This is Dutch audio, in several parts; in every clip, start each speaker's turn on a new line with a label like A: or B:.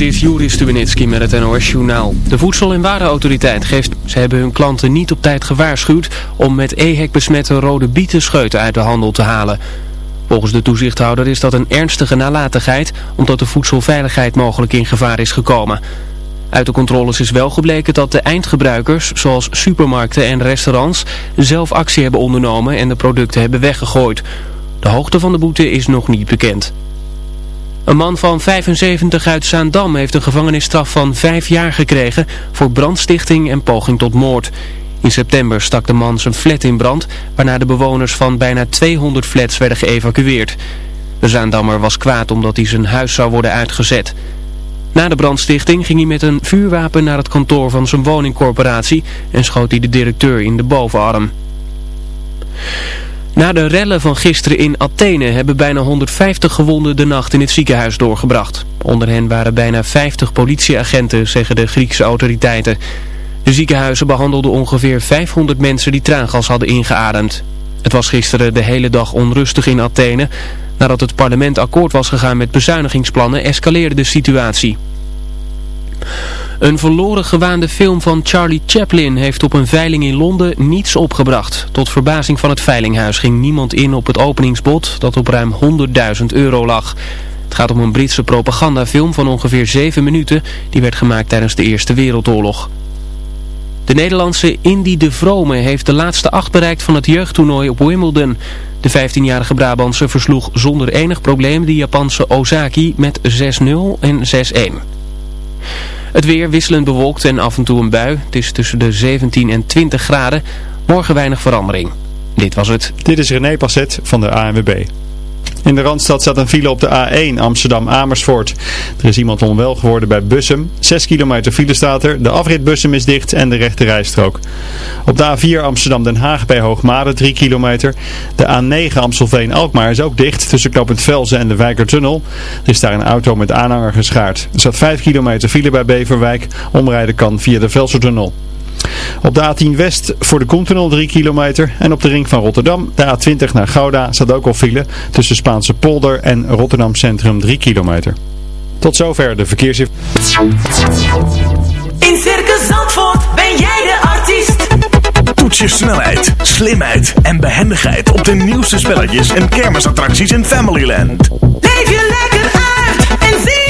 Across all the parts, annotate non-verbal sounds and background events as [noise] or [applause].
A: Dit is Juri Stubenitski met het NOS-journaal. De Voedsel- en Warenautoriteit geeft... Ze hebben hun klanten niet op tijd gewaarschuwd... om met EHEC besmette rode bietenscheuten uit de handel te halen. Volgens de toezichthouder is dat een ernstige nalatigheid... omdat de voedselveiligheid mogelijk in gevaar is gekomen. Uit de controles is wel gebleken dat de eindgebruikers... zoals supermarkten en restaurants... zelf actie hebben ondernomen en de producten hebben weggegooid. De hoogte van de boete is nog niet bekend. Een man van 75 uit Zaandam heeft een gevangenisstraf van 5 jaar gekregen voor brandstichting en poging tot moord. In september stak de man zijn flat in brand, waarna de bewoners van bijna 200 flats werden geëvacueerd. De Zaandammer was kwaad omdat hij zijn huis zou worden uitgezet. Na de brandstichting ging hij met een vuurwapen naar het kantoor van zijn woningcorporatie en schoot hij de directeur in de bovenarm. Na de rellen van gisteren in Athene hebben bijna 150 gewonden de nacht in het ziekenhuis doorgebracht. Onder hen waren bijna 50 politieagenten, zeggen de Griekse autoriteiten. De ziekenhuizen behandelden ongeveer 500 mensen die traangas hadden ingeademd. Het was gisteren de hele dag onrustig in Athene. Nadat het parlement akkoord was gegaan met bezuinigingsplannen escaleerde de situatie. Een verloren gewaande film van Charlie Chaplin heeft op een veiling in Londen niets opgebracht. Tot verbazing van het veilinghuis ging niemand in op het openingsbod dat op ruim 100.000 euro lag. Het gaat om een Britse propagandafilm van ongeveer 7 minuten. Die werd gemaakt tijdens de Eerste Wereldoorlog. De Nederlandse Indy de Vrome heeft de laatste acht bereikt van het jeugdtoernooi op Wimbledon. De 15-jarige Brabantse versloeg zonder enig probleem de Japanse Ozaki met 6-0 en 6-1. Het weer wisselend bewolkt en af en toe een bui. Het is tussen de 17 en 20 graden. Morgen weinig verandering. Dit was het.
B: Dit is René Passet van de ANWB. In de Randstad staat een file op de A1 Amsterdam-Amersfoort. Er is iemand onwel geworden bij Bussum. 6 kilometer file staat er. De afrit Bussum is dicht en de rechte rijstrook. Op de A4 Amsterdam-Den Haag bij Hoogmade 3 kilometer. De A9 Amstelveen-Alkmaar is ook dicht tussen Knoopend Velzen en de Wijkertunnel. Er is daar een auto met aanhanger geschaard. Er staat 5 kilometer file bij Beverwijk. Omrijden kan via de Velsertunnel. Op de A10 West voor de Koentunnel 3 kilometer. En op de ring van Rotterdam, de A20 naar Gouda, staat ook al file tussen Spaanse polder en Rotterdam Centrum 3 kilometer. Tot zover de verkeersinformatie.
C: In Circus Zandvoort ben jij de artiest.
D: Toets je snelheid, slimheid en behendigheid op de nieuwste spelletjes en kermisattracties in Familyland.
C: Leef je lekker uit en zie.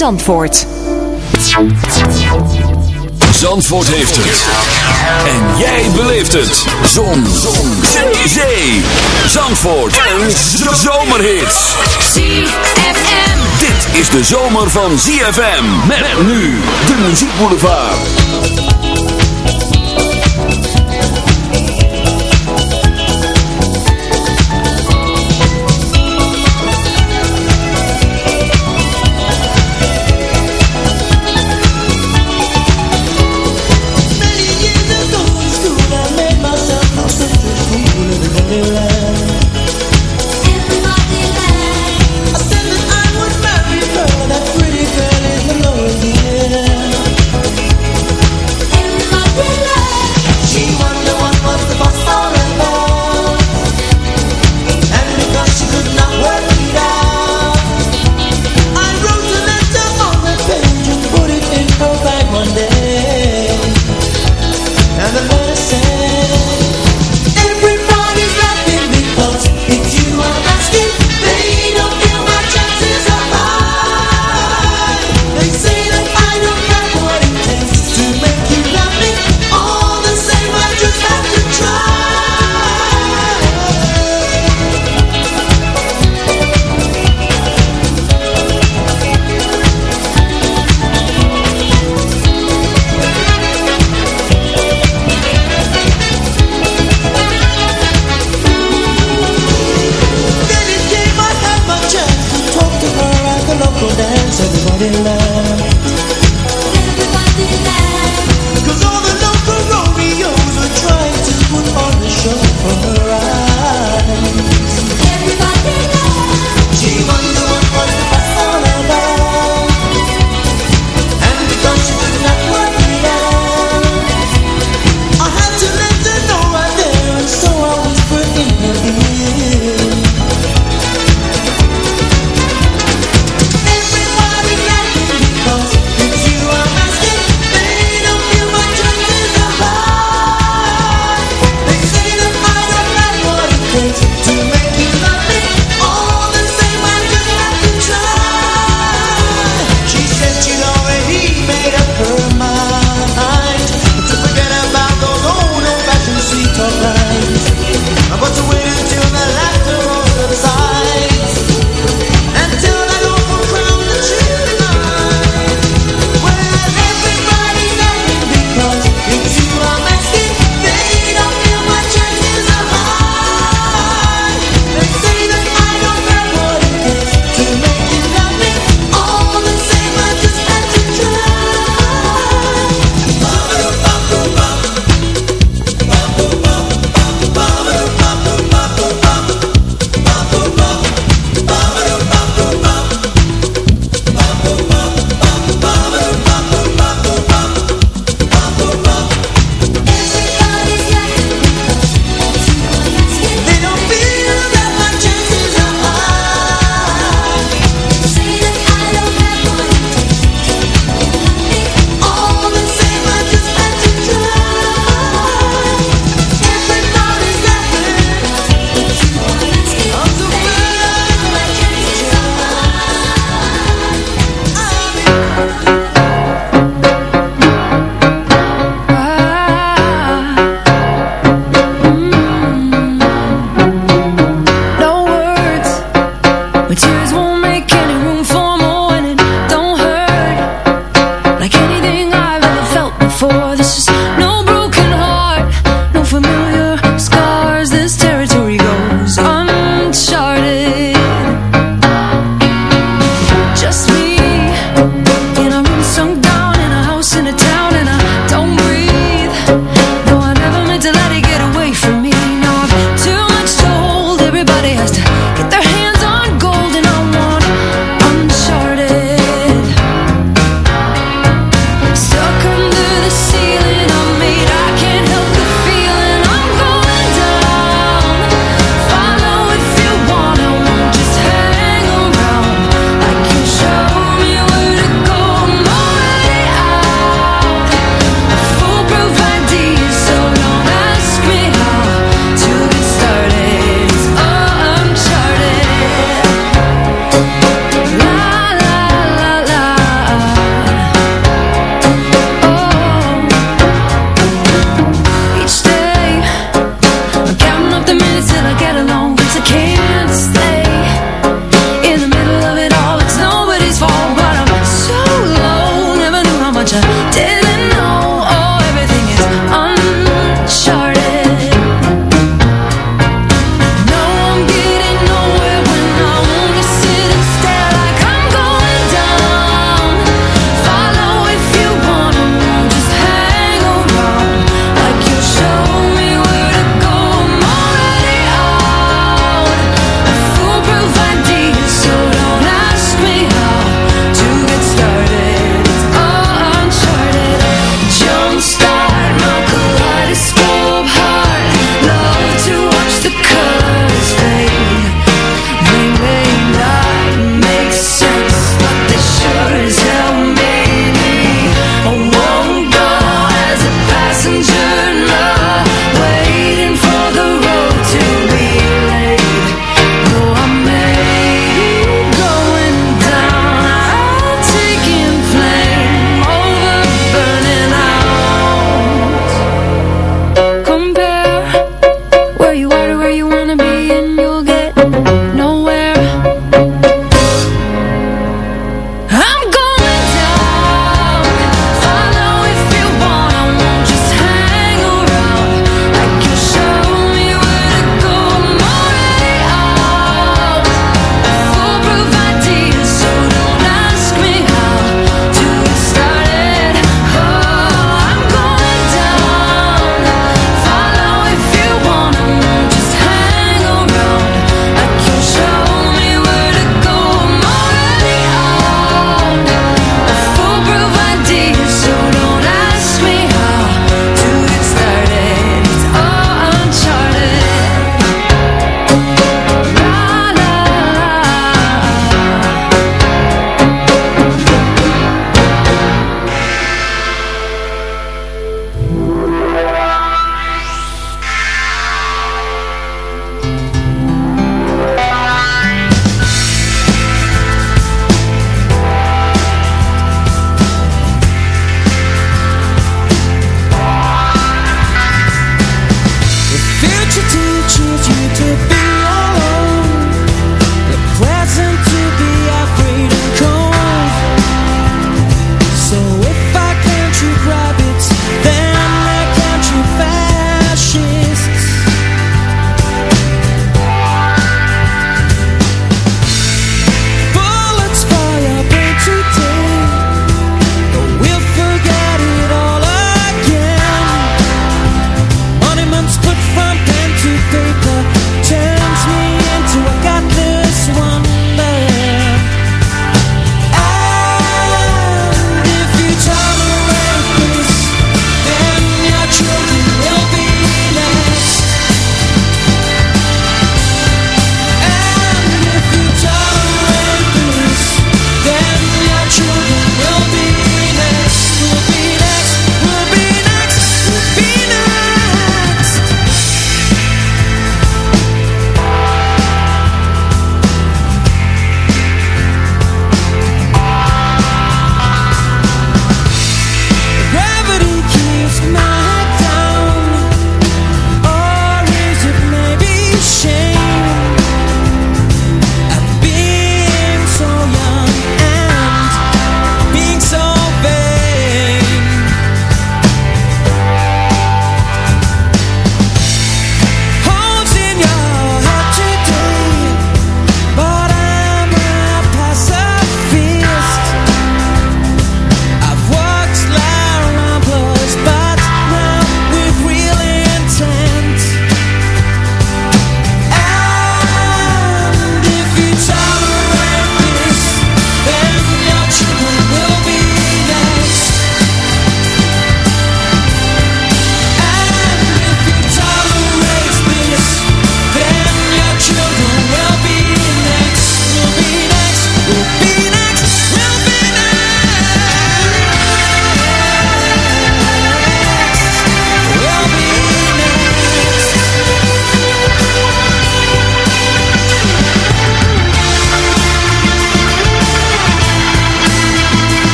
E: Zandvoort.
F: Zandvoort heeft het. En jij beleeft het. Zon. Zon. Zee. Zandvoort. En zomerhits.
C: ZFM.
F: Dit is de zomer van ZFM. Met nu de muziekboulevard.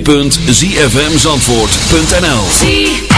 G: www.zfmzandvoort.nl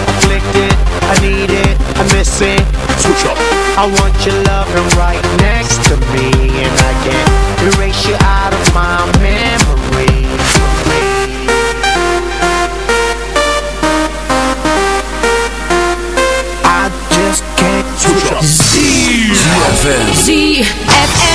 H: Afflicted, I need it, I miss it.
I: Switch up.
H: I want your loving right next to me, and I can't erase you out of my memory. I just can't
I: Switch up.
G: ZFM.
E: ZFM.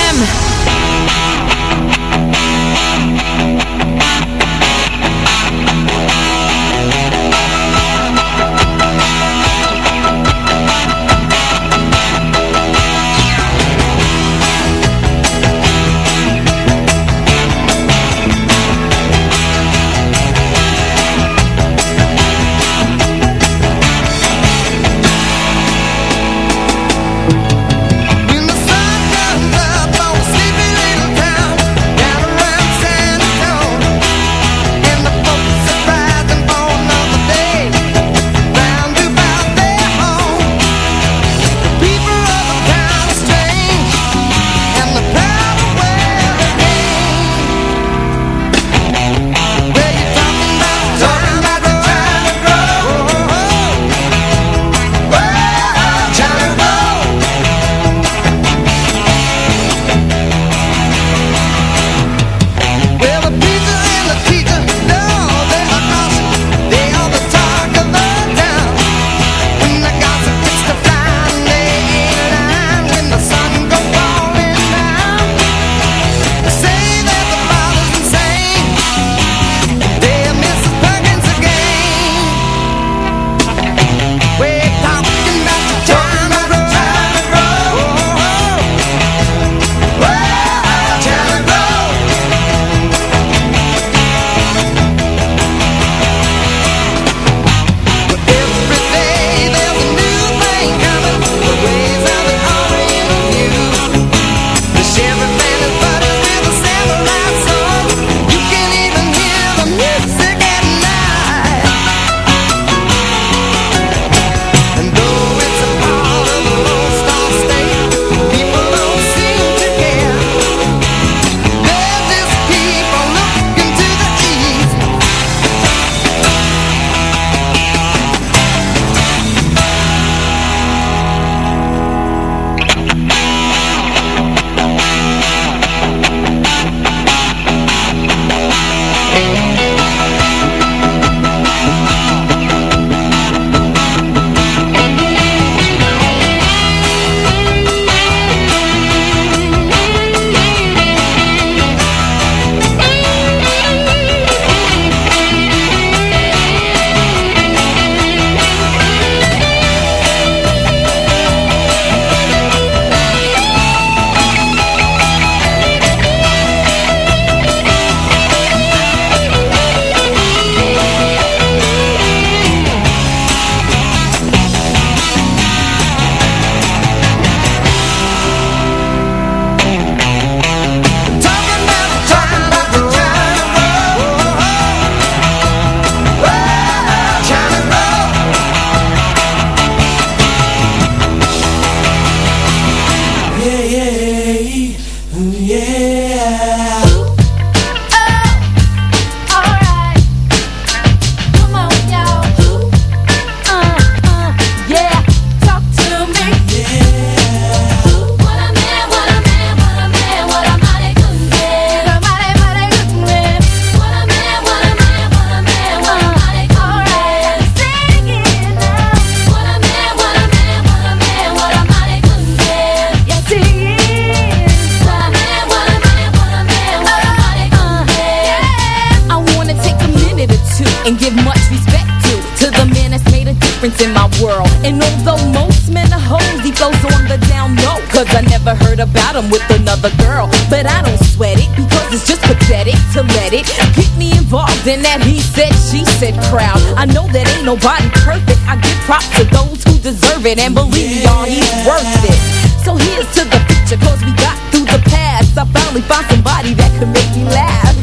J: It. And believe y'all, he's worth it. So here's to the future cause we got through the past. I finally found somebody that could make me laugh.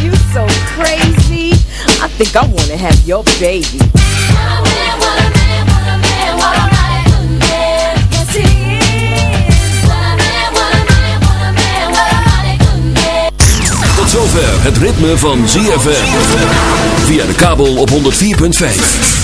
J: [laughs] you so crazy. I think I wanna have your baby.
G: Tot zover het ritme van ZFM. Via de kabel op 104.5.